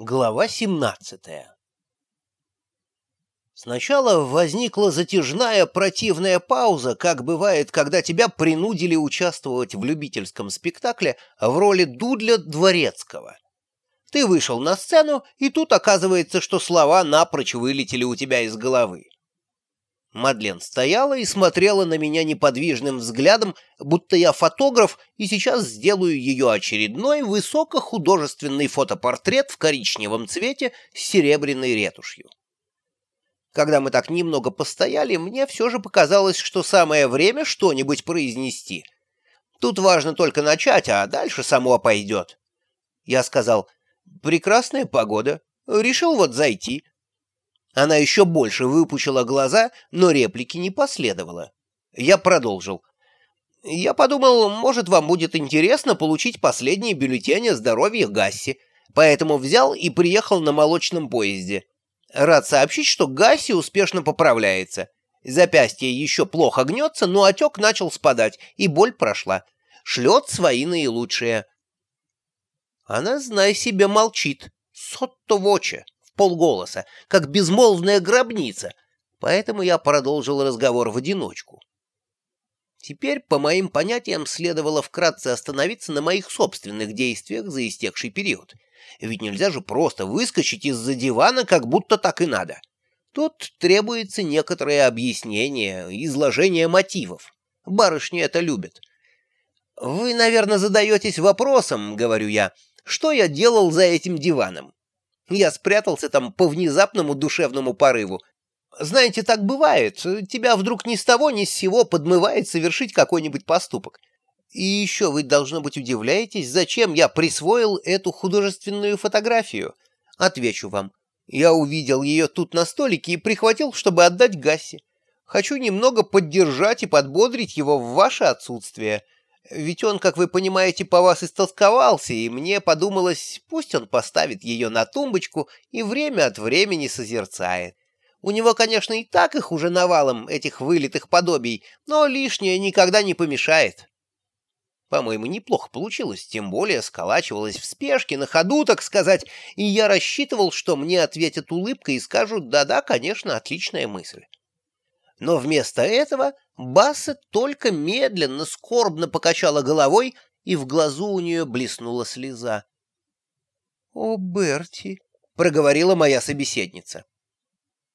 Глава 17 Сначала возникла затяжная противная пауза, как бывает, когда тебя принудили участвовать в любительском спектакле в роли Дудля Дворецкого. Ты вышел на сцену, и тут оказывается, что слова напрочь вылетели у тебя из головы. Мадлен стояла и смотрела на меня неподвижным взглядом, будто я фотограф, и сейчас сделаю ее очередной высокохудожественный фотопортрет в коричневом цвете с серебряной ретушью. Когда мы так немного постояли, мне все же показалось, что самое время что-нибудь произнести. Тут важно только начать, а дальше само пойдет. Я сказал, прекрасная погода, решил вот зайти. Она еще больше выпучила глаза, но реплики не последовало. Я продолжил. «Я подумал, может, вам будет интересно получить последние бюллетени о здоровье Гасси, поэтому взял и приехал на молочном поезде. Рад сообщить, что Гасси успешно поправляется. Запястье еще плохо гнется, но отек начал спадать, и боль прошла. Шлет свои наилучшие». Она, знай себе, молчит. Сотто воче полголоса, как безмолвная гробница, поэтому я продолжил разговор в одиночку. Теперь, по моим понятиям, следовало вкратце остановиться на моих собственных действиях за истекший период. Ведь нельзя же просто выскочить из-за дивана, как будто так и надо. Тут требуется некоторое объяснение, изложение мотивов. Барышни это любят. «Вы, наверное, задаетесь вопросом, — говорю я, — что я делал за этим диваном? Я спрятался там по внезапному душевному порыву. Знаете, так бывает. Тебя вдруг ни с того ни с сего подмывает совершить какой-нибудь поступок. И еще вы, должно быть, удивляетесь, зачем я присвоил эту художественную фотографию. Отвечу вам. Я увидел ее тут на столике и прихватил, чтобы отдать Гассе. Хочу немного поддержать и подбодрить его в ваше отсутствие. Ведь он, как вы понимаете, по вас истолсковался, и мне подумалось, пусть он поставит ее на тумбочку и время от времени созерцает. У него, конечно, и так их уже навалом, этих вылитых подобий, но лишнее никогда не помешает. По-моему, неплохо получилось, тем более сколачивалось в спешке, на ходу, так сказать, и я рассчитывал, что мне ответят улыбкой и скажут «да-да, конечно, отличная мысль». Но вместо этого Бассет только медленно, скорбно покачала головой, и в глазу у нее блеснула слеза. — О, Берти! — проговорила моя собеседница.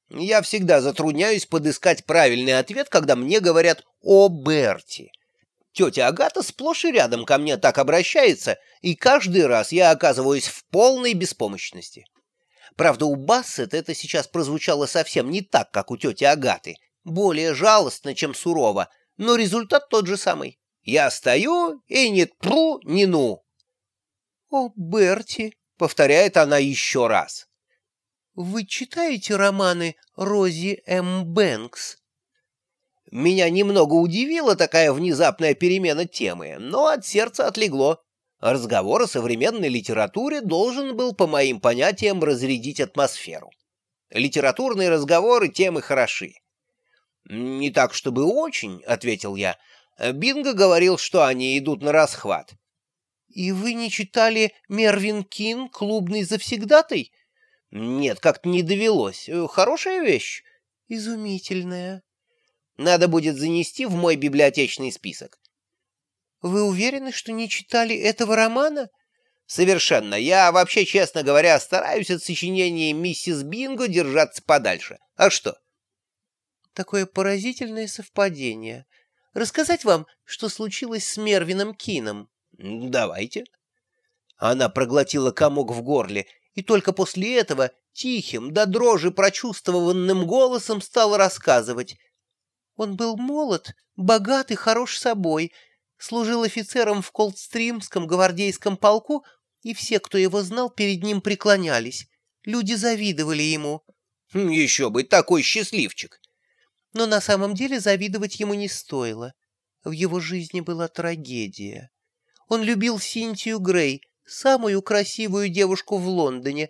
Я всегда затрудняюсь подыскать правильный ответ, когда мне говорят «О, Берти!». Тетя Агата сплошь и рядом ко мне так обращается, и каждый раз я оказываюсь в полной беспомощности. Правда, у Бассет это сейчас прозвучало совсем не так, как у тети Агаты, более жалостно, чем сурово, но результат тот же самый. Я стою и не тру, не ну. «О, Берти!» — повторяет она еще раз. «Вы читаете романы Рози М. Бэнкс?» Меня немного удивила такая внезапная перемена темы, но от сердца отлегло. Разговор о современной литературе должен был, по моим понятиям, разрядить атмосферу. Литературные разговоры темы хороши. «Не так, чтобы очень», — ответил я. «Бинго говорил, что они идут на расхват». «И вы не читали Мервин Кин, клубный завсегдатай?» «Нет, как-то не довелось. Хорошая вещь». «Изумительная». «Надо будет занести в мой библиотечный список». «Вы уверены, что не читали этого романа?» «Совершенно. Я вообще, честно говоря, стараюсь от сочинения миссис Бинго держаться подальше. А что?» Такое поразительное совпадение. Рассказать вам, что случилось с Мервином Кином? Давайте. Она проглотила комок в горле, и только после этого тихим, до дрожи прочувствованным голосом стала рассказывать. Он был молод, богат и хорош собой, служил офицером в Колдстримском гвардейском полку, и все, кто его знал, перед ним преклонялись. Люди завидовали ему. Хм, «Еще бы, такой счастливчик!» Но на самом деле завидовать ему не стоило. В его жизни была трагедия. Он любил Синтию Грей, самую красивую девушку в Лондоне,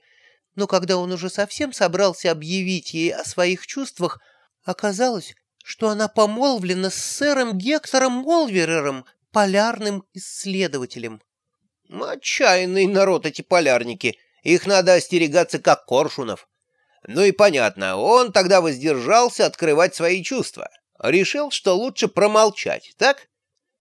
но когда он уже совсем собрался объявить ей о своих чувствах, оказалось, что она помолвлена с сэром Гектором Молверером, полярным исследователем. Отчаянный народ эти полярники. Их надо остерегаться как коршунов. Ну и понятно, он тогда воздержался открывать свои чувства. Решил, что лучше промолчать, так?